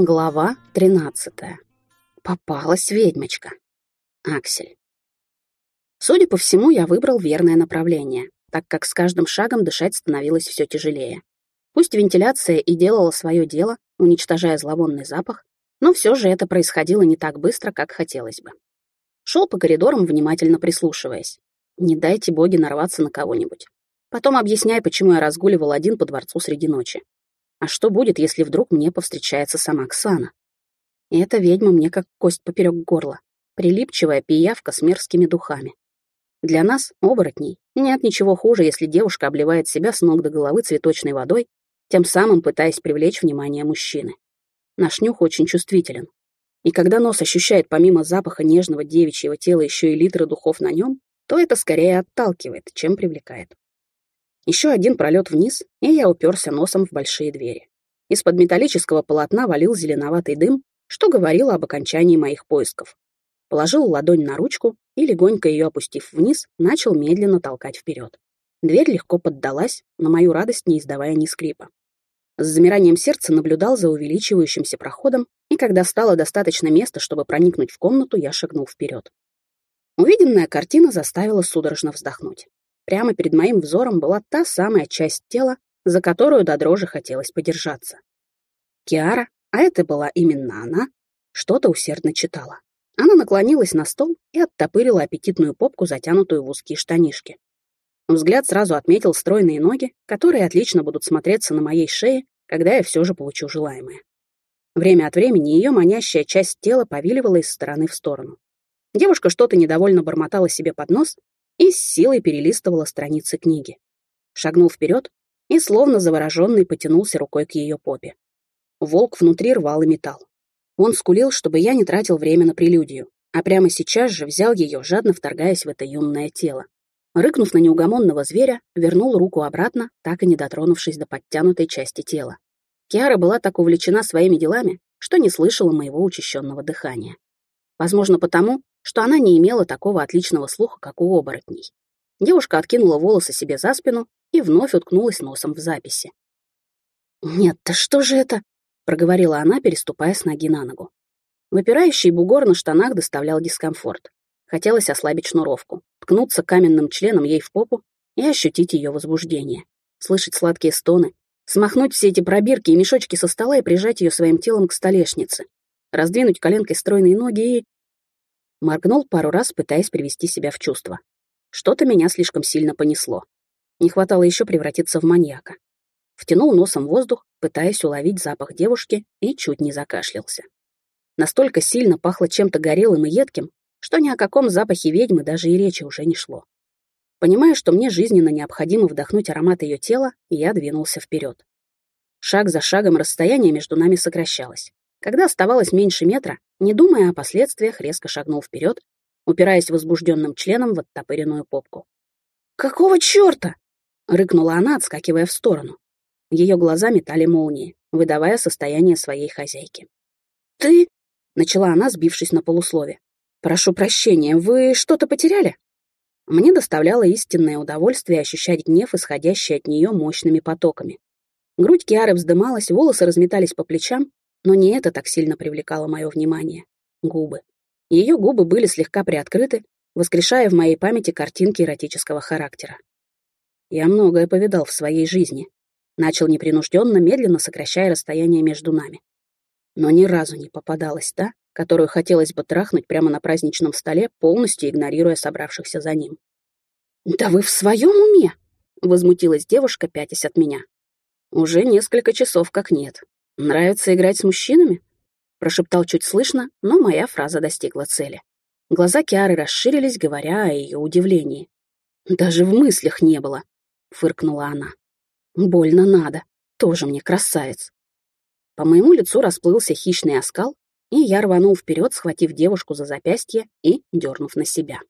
Глава 13. Попалась ведьмочка. Аксель. Судя по всему, я выбрал верное направление, так как с каждым шагом дышать становилось все тяжелее. Пусть вентиляция и делала свое дело, уничтожая зловонный запах, но все же это происходило не так быстро, как хотелось бы. Шел по коридорам, внимательно прислушиваясь. Не дайте боги нарваться на кого-нибудь. Потом объясняй, почему я разгуливал один по дворцу среди ночи. А что будет, если вдруг мне повстречается сама Ксана? И эта ведьма мне как кость поперек горла, прилипчивая пиявка с мерзкими духами. Для нас, оборотней, нет ничего хуже, если девушка обливает себя с ног до головы цветочной водой, тем самым пытаясь привлечь внимание мужчины. Наш нюх очень чувствителен. И когда нос ощущает помимо запаха нежного девичьего тела еще и литры духов на нем, то это скорее отталкивает, чем привлекает. Еще один пролет вниз, и я уперся носом в большие двери. Из-под металлического полотна валил зеленоватый дым, что говорило об окончании моих поисков. Положил ладонь на ручку и, легонько ее опустив вниз, начал медленно толкать вперед. Дверь легко поддалась, на мою радость не издавая ни скрипа. С замиранием сердца наблюдал за увеличивающимся проходом, и когда стало достаточно места, чтобы проникнуть в комнату, я шагнул вперед. Увиденная картина заставила судорожно вздохнуть. Прямо перед моим взором была та самая часть тела, за которую до дрожи хотелось подержаться. Киара, а это была именно она, что-то усердно читала. Она наклонилась на стол и оттопырила аппетитную попку, затянутую в узкие штанишки. Взгляд сразу отметил стройные ноги, которые отлично будут смотреться на моей шее, когда я все же получу желаемое. Время от времени ее манящая часть тела повиливала из стороны в сторону. Девушка что-то недовольно бормотала себе под нос, и с силой перелистывала страницы книги. Шагнул вперед и, словно завороженный, потянулся рукой к ее попе. Волк внутри рвал и металл. Он скулил, чтобы я не тратил время на прелюдию, а прямо сейчас же взял ее, жадно вторгаясь в это юное тело. Рыкнув на неугомонного зверя, вернул руку обратно, так и не дотронувшись до подтянутой части тела. Киара была так увлечена своими делами, что не слышала моего учащенного дыхания. Возможно, потому, что она не имела такого отличного слуха, как у оборотней. Девушка откинула волосы себе за спину и вновь уткнулась носом в записи. «Нет, да что же это?» — проговорила она, переступая с ноги на ногу. Выпирающий бугор на штанах доставлял дискомфорт. Хотелось ослабить шнуровку, ткнуться каменным членом ей в попу и ощутить ее возбуждение, слышать сладкие стоны, смахнуть все эти пробирки и мешочки со стола и прижать ее своим телом к столешнице, раздвинуть коленкой стройные ноги и... Моргнул пару раз, пытаясь привести себя в чувство. Что-то меня слишком сильно понесло. Не хватало еще превратиться в маньяка. Втянул носом воздух, пытаясь уловить запах девушки, и чуть не закашлялся. Настолько сильно пахло чем-то горелым и едким, что ни о каком запахе ведьмы даже и речи уже не шло. Понимая, что мне жизненно необходимо вдохнуть аромат ее тела, я двинулся вперед. Шаг за шагом расстояние между нами сокращалось. Когда оставалось меньше метра, не думая о последствиях, резко шагнул вперед, упираясь возбужденным членом в оттопыренную попку. «Какого черта?» — рыкнула она, отскакивая в сторону. Ее глаза метали молнии, выдавая состояние своей хозяйки. «Ты...» — начала она, сбившись на полуслове. «Прошу прощения, вы что-то потеряли?» Мне доставляло истинное удовольствие ощущать гнев, исходящий от нее мощными потоками. Грудь Киары вздымалась, волосы разметались по плечам, но не это так сильно привлекало мое внимание. Губы. Ее губы были слегка приоткрыты, воскрешая в моей памяти картинки эротического характера. Я многое повидал в своей жизни. Начал непринужденно, медленно сокращая расстояние между нами. Но ни разу не попадалась та, которую хотелось бы трахнуть прямо на праздничном столе, полностью игнорируя собравшихся за ним. «Да вы в своем уме?» — возмутилась девушка, пятясь от меня. «Уже несколько часов как нет. «Нравится играть с мужчинами?» — прошептал чуть слышно, но моя фраза достигла цели. Глаза Киары расширились, говоря о ее удивлении. «Даже в мыслях не было», — фыркнула она. «Больно надо. Тоже мне красавец». По моему лицу расплылся хищный оскал, и я рванул вперед, схватив девушку за запястье и дернув на себя.